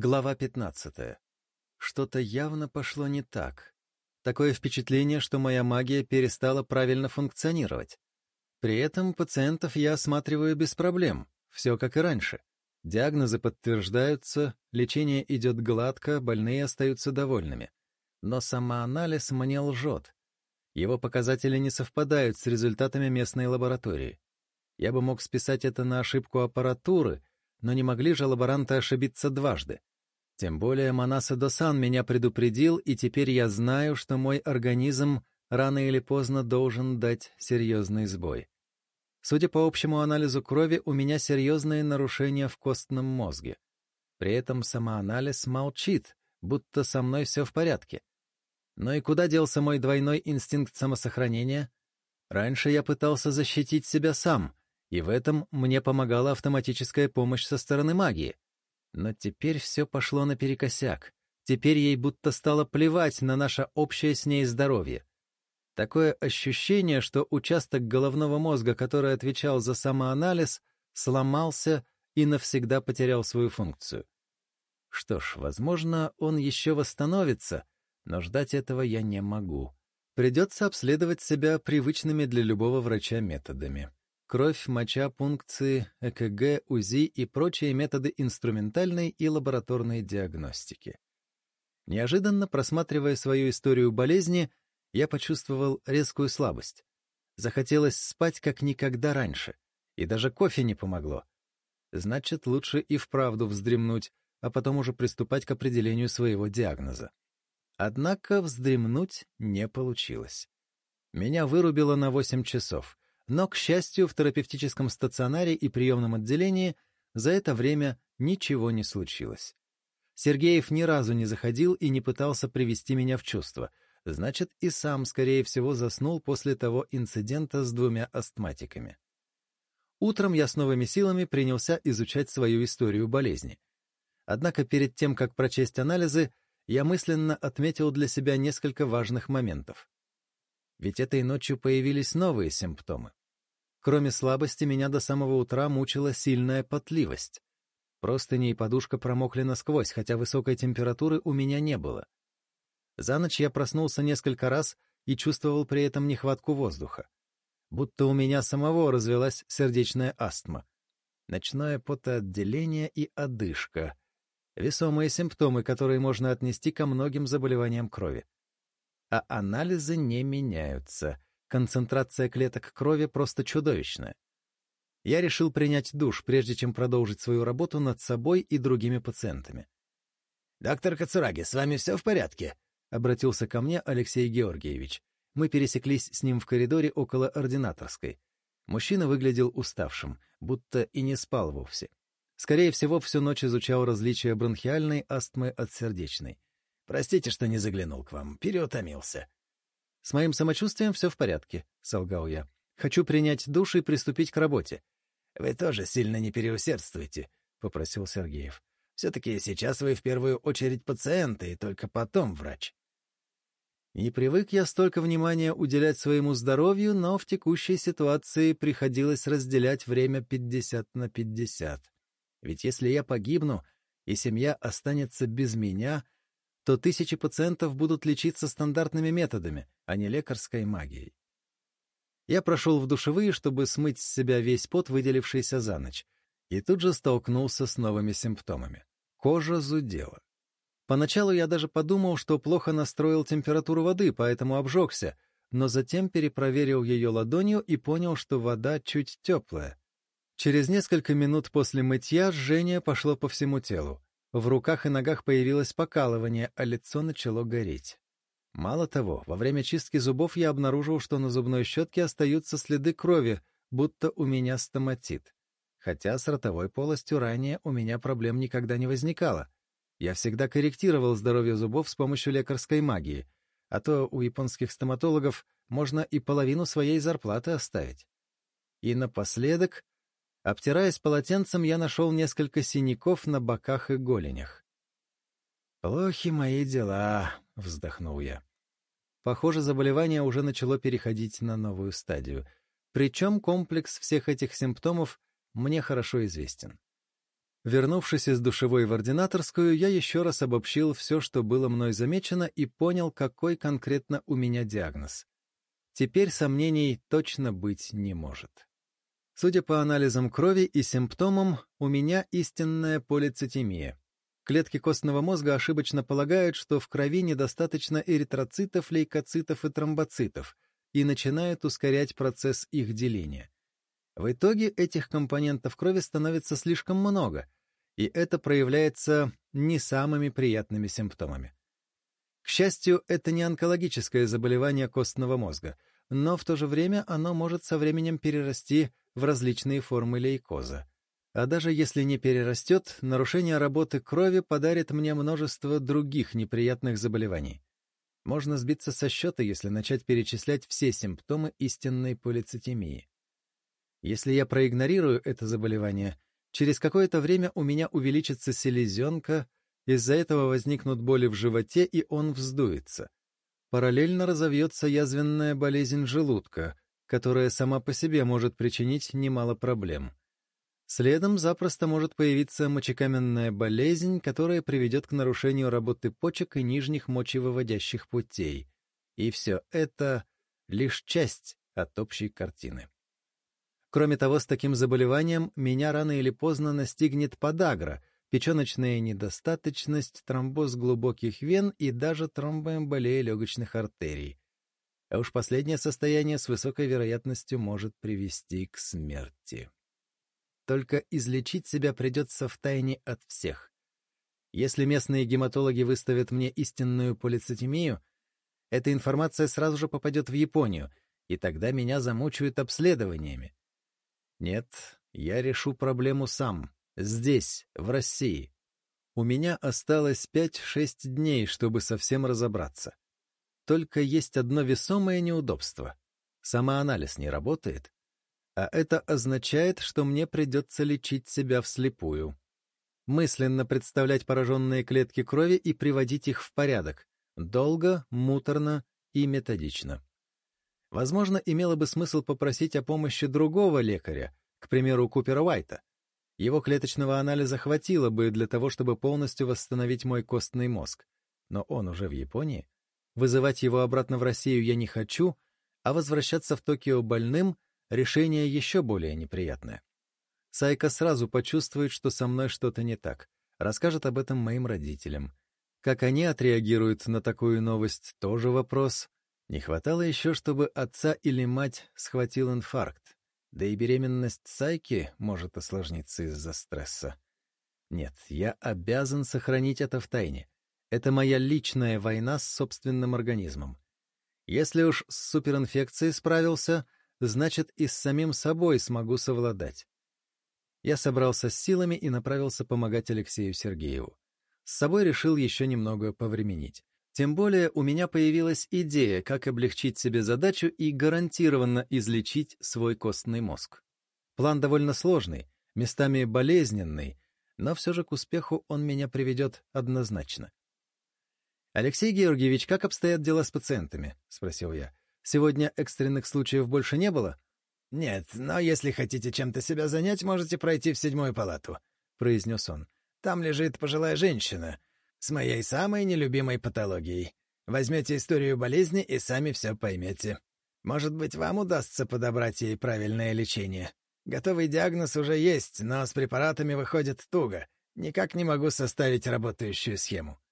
Глава 15. Что-то явно пошло не так. Такое впечатление, что моя магия перестала правильно функционировать. При этом пациентов я осматриваю без проблем, все как и раньше. Диагнозы подтверждаются, лечение идет гладко, больные остаются довольными. Но самоанализ мне лжет. Его показатели не совпадают с результатами местной лаборатории. Я бы мог списать это на ошибку аппаратуры, но не могли же лаборанты ошибиться дважды. Тем более Манаса Досан меня предупредил, и теперь я знаю, что мой организм рано или поздно должен дать серьезный сбой. Судя по общему анализу крови, у меня серьезные нарушения в костном мозге. При этом самоанализ молчит, будто со мной все в порядке. Но и куда делся мой двойной инстинкт самосохранения? Раньше я пытался защитить себя сам, и в этом мне помогала автоматическая помощь со стороны магии. Но теперь все пошло наперекосяк. Теперь ей будто стало плевать на наше общее с ней здоровье. Такое ощущение, что участок головного мозга, который отвечал за самоанализ, сломался и навсегда потерял свою функцию. Что ж, возможно, он еще восстановится, но ждать этого я не могу. Придется обследовать себя привычными для любого врача методами кровь, моча, пункции, ЭКГ, УЗИ и прочие методы инструментальной и лабораторной диагностики. Неожиданно, просматривая свою историю болезни, я почувствовал резкую слабость. Захотелось спать как никогда раньше, и даже кофе не помогло. Значит, лучше и вправду вздремнуть, а потом уже приступать к определению своего диагноза. Однако вздремнуть не получилось. Меня вырубило на 8 часов — но, к счастью, в терапевтическом стационаре и приемном отделении за это время ничего не случилось. Сергеев ни разу не заходил и не пытался привести меня в чувство. Значит, и сам, скорее всего, заснул после того инцидента с двумя астматиками. Утром я с новыми силами принялся изучать свою историю болезни. Однако перед тем, как прочесть анализы, я мысленно отметил для себя несколько важных моментов. Ведь этой ночью появились новые симптомы. Кроме слабости, меня до самого утра мучила сильная потливость. Простыни и подушка промокли насквозь, хотя высокой температуры у меня не было. За ночь я проснулся несколько раз и чувствовал при этом нехватку воздуха. Будто у меня самого развелась сердечная астма. Ночное потоотделение и одышка. Весомые симптомы, которые можно отнести ко многим заболеваниям крови. А анализы не меняются — Концентрация клеток крови просто чудовищная. Я решил принять душ, прежде чем продолжить свою работу над собой и другими пациентами. «Доктор Кацураги, с вами все в порядке?» — обратился ко мне Алексей Георгиевич. Мы пересеклись с ним в коридоре около ординаторской. Мужчина выглядел уставшим, будто и не спал вовсе. Скорее всего, всю ночь изучал различия бронхиальной астмы от сердечной. «Простите, что не заглянул к вам, переутомился». «С моим самочувствием все в порядке», — солгал я. «Хочу принять душ и приступить к работе». «Вы тоже сильно не переусердствуйте», — попросил Сергеев. «Все-таки сейчас вы в первую очередь пациенты, и только потом врач». Не привык я столько внимания уделять своему здоровью, но в текущей ситуации приходилось разделять время 50 на 50. Ведь если я погибну, и семья останется без меня — то тысячи пациентов будут лечиться стандартными методами, а не лекарской магией. Я прошел в душевые, чтобы смыть с себя весь пот, выделившийся за ночь, и тут же столкнулся с новыми симптомами. Кожа зудела. Поначалу я даже подумал, что плохо настроил температуру воды, поэтому обжегся, но затем перепроверил ее ладонью и понял, что вода чуть теплая. Через несколько минут после мытья жжение пошло по всему телу. В руках и ногах появилось покалывание, а лицо начало гореть. Мало того, во время чистки зубов я обнаружил, что на зубной щетке остаются следы крови, будто у меня стоматит. Хотя с ротовой полостью ранее у меня проблем никогда не возникало. Я всегда корректировал здоровье зубов с помощью лекарской магии, а то у японских стоматологов можно и половину своей зарплаты оставить. И напоследок Обтираясь полотенцем, я нашел несколько синяков на боках и голенях. «Плохи мои дела», — вздохнул я. Похоже, заболевание уже начало переходить на новую стадию. Причем комплекс всех этих симптомов мне хорошо известен. Вернувшись из душевой в ординаторскую, я еще раз обобщил все, что было мной замечено, и понял, какой конкретно у меня диагноз. Теперь сомнений точно быть не может. Судя по анализам крови и симптомам, у меня истинная полицитемия. Клетки костного мозга ошибочно полагают, что в крови недостаточно эритроцитов, лейкоцитов и тромбоцитов, и начинают ускорять процесс их деления. В итоге этих компонентов крови становится слишком много, и это проявляется не самыми приятными симптомами. К счастью, это не онкологическое заболевание костного мозга, но в то же время оно может со временем перерасти в различные формы лейкоза. А даже если не перерастет, нарушение работы крови подарит мне множество других неприятных заболеваний. Можно сбиться со счета, если начать перечислять все симптомы истинной полицитемии. Если я проигнорирую это заболевание, через какое-то время у меня увеличится селезенка, из-за этого возникнут боли в животе, и он вздуется. Параллельно разовьется язвенная болезнь желудка, которая сама по себе может причинить немало проблем. Следом запросто может появиться мочекаменная болезнь, которая приведет к нарушению работы почек и нижних мочевыводящих путей. И все это лишь часть от общей картины. Кроме того, с таким заболеванием меня рано или поздно настигнет подагра, печеночная недостаточность, тромбоз глубоких вен и даже тромбоэмболия легочных артерий. А уж последнее состояние с высокой вероятностью может привести к смерти. Только излечить себя придется в тайне от всех. Если местные гематологи выставят мне истинную полицитемию, эта информация сразу же попадет в Японию, и тогда меня замучают обследованиями. Нет, я решу проблему сам, здесь, в России. У меня осталось 5-6 дней, чтобы совсем разобраться. Только есть одно весомое неудобство. Самоанализ не работает, а это означает, что мне придется лечить себя вслепую. Мысленно представлять пораженные клетки крови и приводить их в порядок. Долго, муторно и методично. Возможно, имело бы смысл попросить о помощи другого лекаря, к примеру, Купера Уайта. Его клеточного анализа хватило бы для того, чтобы полностью восстановить мой костный мозг. Но он уже в Японии. Вызывать его обратно в Россию я не хочу, а возвращаться в Токио больным — решение еще более неприятное. Сайка сразу почувствует, что со мной что-то не так, расскажет об этом моим родителям. Как они отреагируют на такую новость, тоже вопрос. Не хватало еще, чтобы отца или мать схватил инфаркт. Да и беременность Сайки может осложниться из-за стресса. Нет, я обязан сохранить это в тайне. Это моя личная война с собственным организмом. Если уж с суперинфекцией справился — значит, и с самим собой смогу совладать. Я собрался с силами и направился помогать Алексею Сергееву. С собой решил еще немного повременить. Тем более у меня появилась идея, как облегчить себе задачу и гарантированно излечить свой костный мозг. План довольно сложный, местами болезненный, но все же к успеху он меня приведет однозначно. «Алексей Георгиевич, как обстоят дела с пациентами?» — спросил я. Сегодня экстренных случаев больше не было? — Нет, но если хотите чем-то себя занять, можете пройти в седьмую палату, — произнес он. — Там лежит пожилая женщина с моей самой нелюбимой патологией. Возьмете историю болезни и сами все поймете. Может быть, вам удастся подобрать ей правильное лечение. Готовый диагноз уже есть, но с препаратами выходит туго. Никак не могу составить работающую схему. —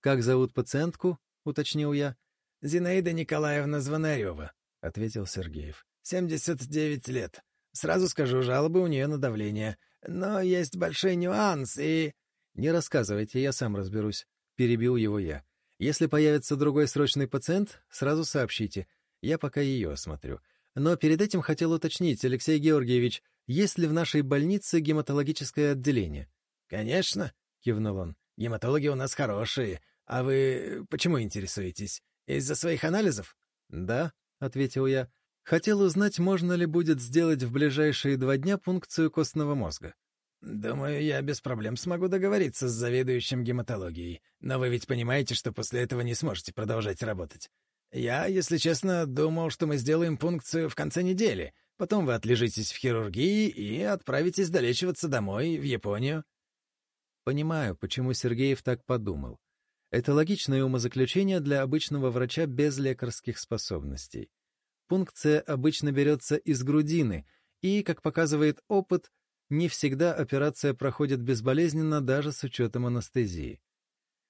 Как зовут пациентку? — уточнил я. — Зинаида Николаевна Звонарева, — ответил Сергеев. — Семьдесят девять лет. Сразу скажу, жалобы у нее на давление. Но есть большой нюанс и... — Не рассказывайте, я сам разберусь, — перебил его я. Если появится другой срочный пациент, сразу сообщите. Я пока ее осмотрю. Но перед этим хотел уточнить, Алексей Георгиевич, есть ли в нашей больнице гематологическое отделение? — Конечно, — кивнул он. — Гематологи у нас хорошие. А вы почему интересуетесь? Из-за своих анализов? Да, ответил я. Хотел узнать, можно ли будет сделать в ближайшие два дня пункцию костного мозга. «Думаю, я без проблем смогу договориться с заведующим гематологией. Но вы ведь понимаете, что после этого не сможете продолжать работать. Я, если честно, думал, что мы сделаем пункцию в конце недели. Потом вы отлежитесь в хирургии и отправитесь долечиваться домой, в Японию». Понимаю, почему Сергеев так подумал. Это логичное умозаключение для обычного врача без лекарских способностей. Пункция обычно берется из грудины, и, как показывает опыт, не всегда операция проходит безболезненно даже с учетом анестезии.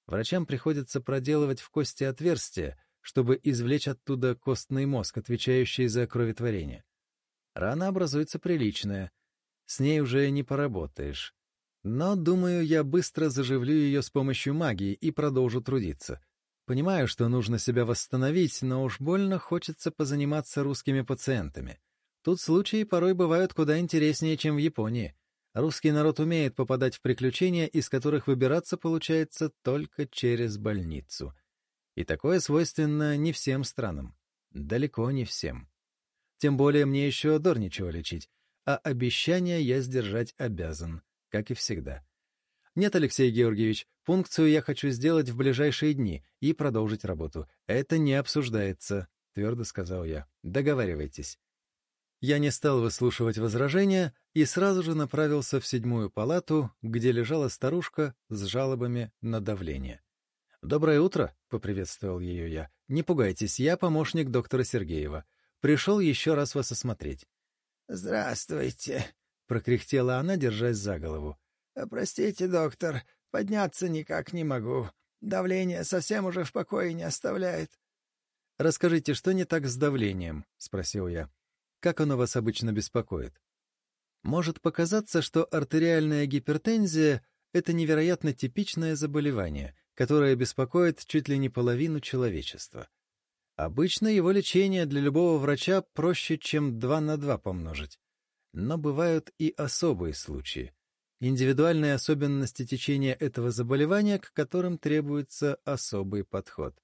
Врачам приходится проделывать в кости отверстия, чтобы извлечь оттуда костный мозг, отвечающий за кроветворение. Рана образуется приличная, с ней уже не поработаешь. Но, думаю, я быстро заживлю ее с помощью магии и продолжу трудиться. Понимаю, что нужно себя восстановить, но уж больно хочется позаниматься русскими пациентами. Тут случаи порой бывают куда интереснее, чем в Японии. Русский народ умеет попадать в приключения, из которых выбираться получается только через больницу. И такое свойственно не всем странам. Далеко не всем. Тем более мне еще дор ничего лечить, а обещания я сдержать обязан, как и всегда. Нет, Алексей Георгиевич, пункцию я хочу сделать в ближайшие дни и продолжить работу. Это не обсуждается, — твердо сказал я. Договаривайтесь. Я не стал выслушивать возражения и сразу же направился в седьмую палату, где лежала старушка с жалобами на давление. «Доброе утро», — поприветствовал ее я. «Не пугайтесь, я помощник доктора Сергеева. Пришел еще раз вас осмотреть». «Здравствуйте», — прокряхтела она, держась за голову. «Простите, доктор, подняться никак не могу. Давление совсем уже в покое не оставляет». «Расскажите, что не так с давлением?» — спросил я. Как оно вас обычно беспокоит? Может показаться, что артериальная гипертензия — это невероятно типичное заболевание, которое беспокоит чуть ли не половину человечества. Обычно его лечение для любого врача проще, чем два на два помножить. Но бывают и особые случаи. Индивидуальные особенности течения этого заболевания, к которым требуется особый подход.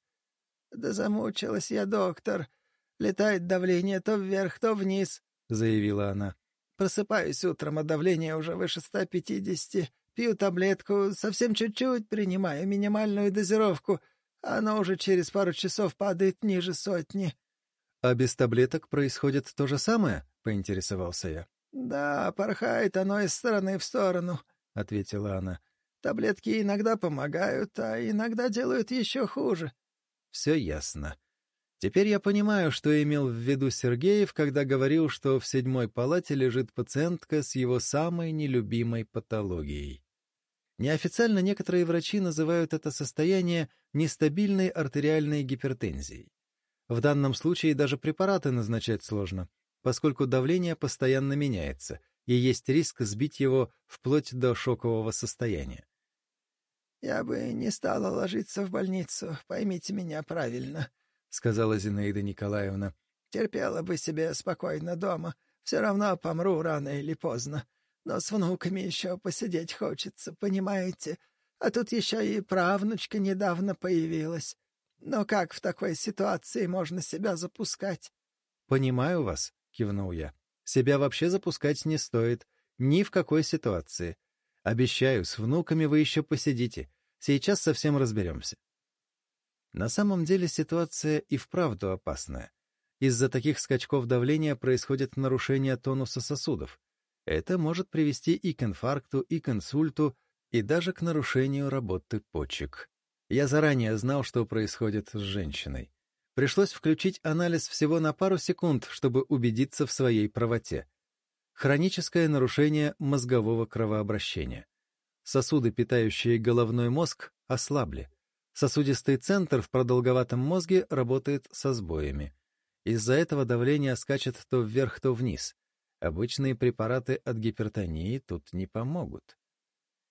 «Да замучилась я, доктор. Летает давление то вверх, то вниз», — заявила она. «Просыпаюсь утром, а давление уже выше 150. Пью таблетку, совсем чуть-чуть принимаю минимальную дозировку, оно уже через пару часов падает ниже сотни». «А без таблеток происходит то же самое?» — поинтересовался я. «Да, порхает оно из стороны в сторону», — ответила она. «Таблетки иногда помогают, а иногда делают еще хуже». «Все ясно. Теперь я понимаю, что имел в виду Сергеев, когда говорил, что в седьмой палате лежит пациентка с его самой нелюбимой патологией. Неофициально некоторые врачи называют это состояние нестабильной артериальной гипертензией. В данном случае даже препараты назначать сложно, поскольку давление постоянно меняется, и есть риск сбить его вплоть до шокового состояния. «Я бы не стала ложиться в больницу, поймите меня правильно», сказала Зинаида Николаевна. «Терпела бы себе спокойно дома. Все равно помру рано или поздно. Но с внуками еще посидеть хочется, понимаете? А тут еще и правнучка недавно появилась. Но как в такой ситуации можно себя запускать?» «Понимаю вас», — кивнул я. «Себя вообще запускать не стоит. Ни в какой ситуации. Обещаю, с внуками вы еще посидите. Сейчас совсем разберемся. На самом деле ситуация и вправду опасная. Из-за таких скачков давления происходит нарушение тонуса сосудов. Это может привести и к инфаркту, и к инсульту, и даже к нарушению работы почек. Я заранее знал, что происходит с женщиной. Пришлось включить анализ всего на пару секунд, чтобы убедиться в своей правоте. Хроническое нарушение мозгового кровообращения. Сосуды, питающие головной мозг, ослабли. Сосудистый центр в продолговатом мозге работает со сбоями. Из-за этого давление скачет то вверх, то вниз. Обычные препараты от гипертонии тут не помогут.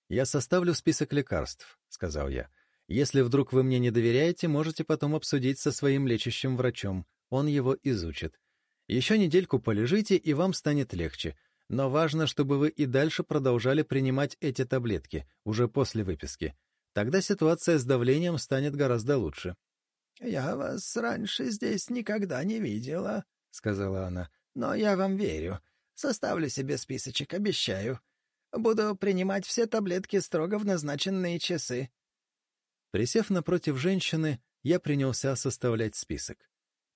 «Я составлю список лекарств», — сказал я. «Если вдруг вы мне не доверяете, можете потом обсудить со своим лечащим врачом. Он его изучит. Еще недельку полежите, и вам станет легче. Но важно, чтобы вы и дальше продолжали принимать эти таблетки, уже после выписки. Тогда ситуация с давлением станет гораздо лучше. — Я вас раньше здесь никогда не видела, — сказала она. — Но я вам верю. Составлю себе списочек, обещаю. Буду принимать все таблетки строго в назначенные часы. Присев напротив женщины, я принялся составлять список.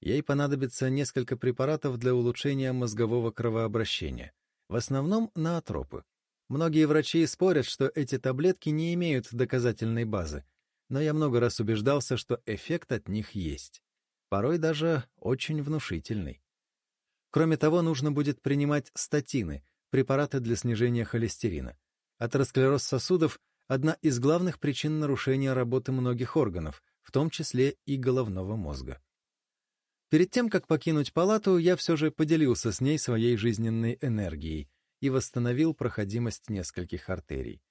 Ей понадобится несколько препаратов для улучшения мозгового кровообращения, в основном наотропы. Многие врачи спорят, что эти таблетки не имеют доказательной базы, но я много раз убеждался, что эффект от них есть. Порой даже очень внушительный. Кроме того, нужно будет принимать статины, препараты для снижения холестерина. Атеросклероз сосудов — одна из главных причин нарушения работы многих органов, в том числе и головного мозга. Перед тем, как покинуть палату, я все же поделился с ней своей жизненной энергией и восстановил проходимость нескольких артерий.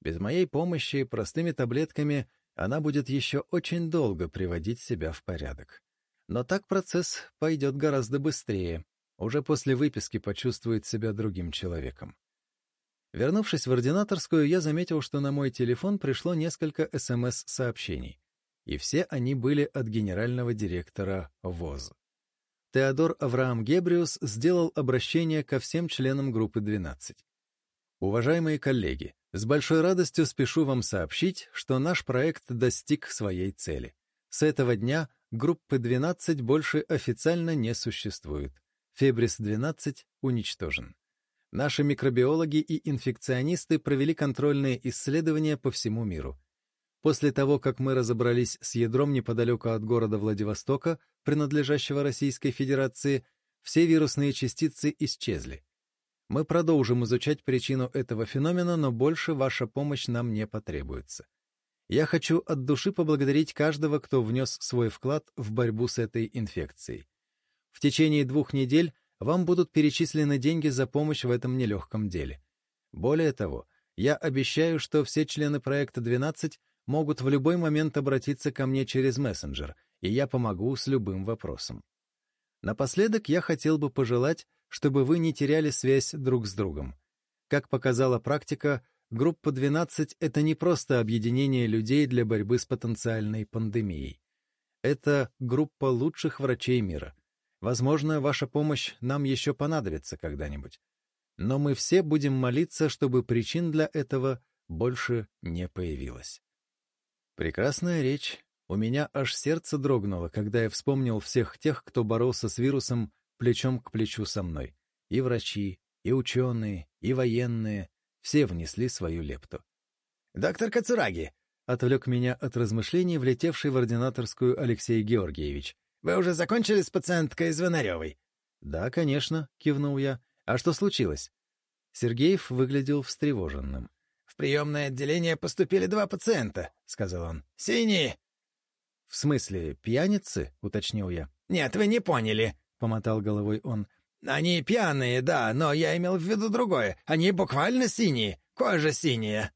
Без моей помощи простыми таблетками она будет еще очень долго приводить себя в порядок. Но так процесс пойдет гораздо быстрее. Уже после выписки почувствует себя другим человеком. Вернувшись в ординаторскую, я заметил, что на мой телефон пришло несколько СМС-сообщений и все они были от генерального директора ВОЗ. Теодор Авраам Гебриус сделал обращение ко всем членам группы 12. Уважаемые коллеги, с большой радостью спешу вам сообщить, что наш проект достиг своей цели. С этого дня группы 12 больше официально не существует. Фебрис-12 уничтожен. Наши микробиологи и инфекционисты провели контрольные исследования по всему миру. После того, как мы разобрались с ядром неподалеку от города Владивостока, принадлежащего Российской Федерации, все вирусные частицы исчезли. Мы продолжим изучать причину этого феномена, но больше ваша помощь нам не потребуется. Я хочу от души поблагодарить каждого, кто внес свой вклад в борьбу с этой инфекцией. В течение двух недель вам будут перечислены деньги за помощь в этом нелегком деле. Более того, я обещаю, что все члены проекта 12 могут в любой момент обратиться ко мне через мессенджер, и я помогу с любым вопросом. Напоследок я хотел бы пожелать, чтобы вы не теряли связь друг с другом. Как показала практика, группа 12 — это не просто объединение людей для борьбы с потенциальной пандемией. Это группа лучших врачей мира. Возможно, ваша помощь нам еще понадобится когда-нибудь. Но мы все будем молиться, чтобы причин для этого больше не появилось. Прекрасная речь. У меня аж сердце дрогнуло, когда я вспомнил всех тех, кто боролся с вирусом плечом к плечу со мной. И врачи, и ученые, и военные. Все внесли свою лепту. «Доктор Кацураги!» — отвлек меня от размышлений, влетевший в ординаторскую Алексей Георгиевич. «Вы уже закончили с пациенткой Звонаревой?» «Да, конечно», — кивнул я. «А что случилось?» Сергеев выглядел встревоженным. «В приемное отделение поступили два пациента», — сказал он. «Синие». «В смысле, пьяницы?» — уточнил я. «Нет, вы не поняли», — помотал головой он. «Они пьяные, да, но я имел в виду другое. Они буквально синие, кожа синяя».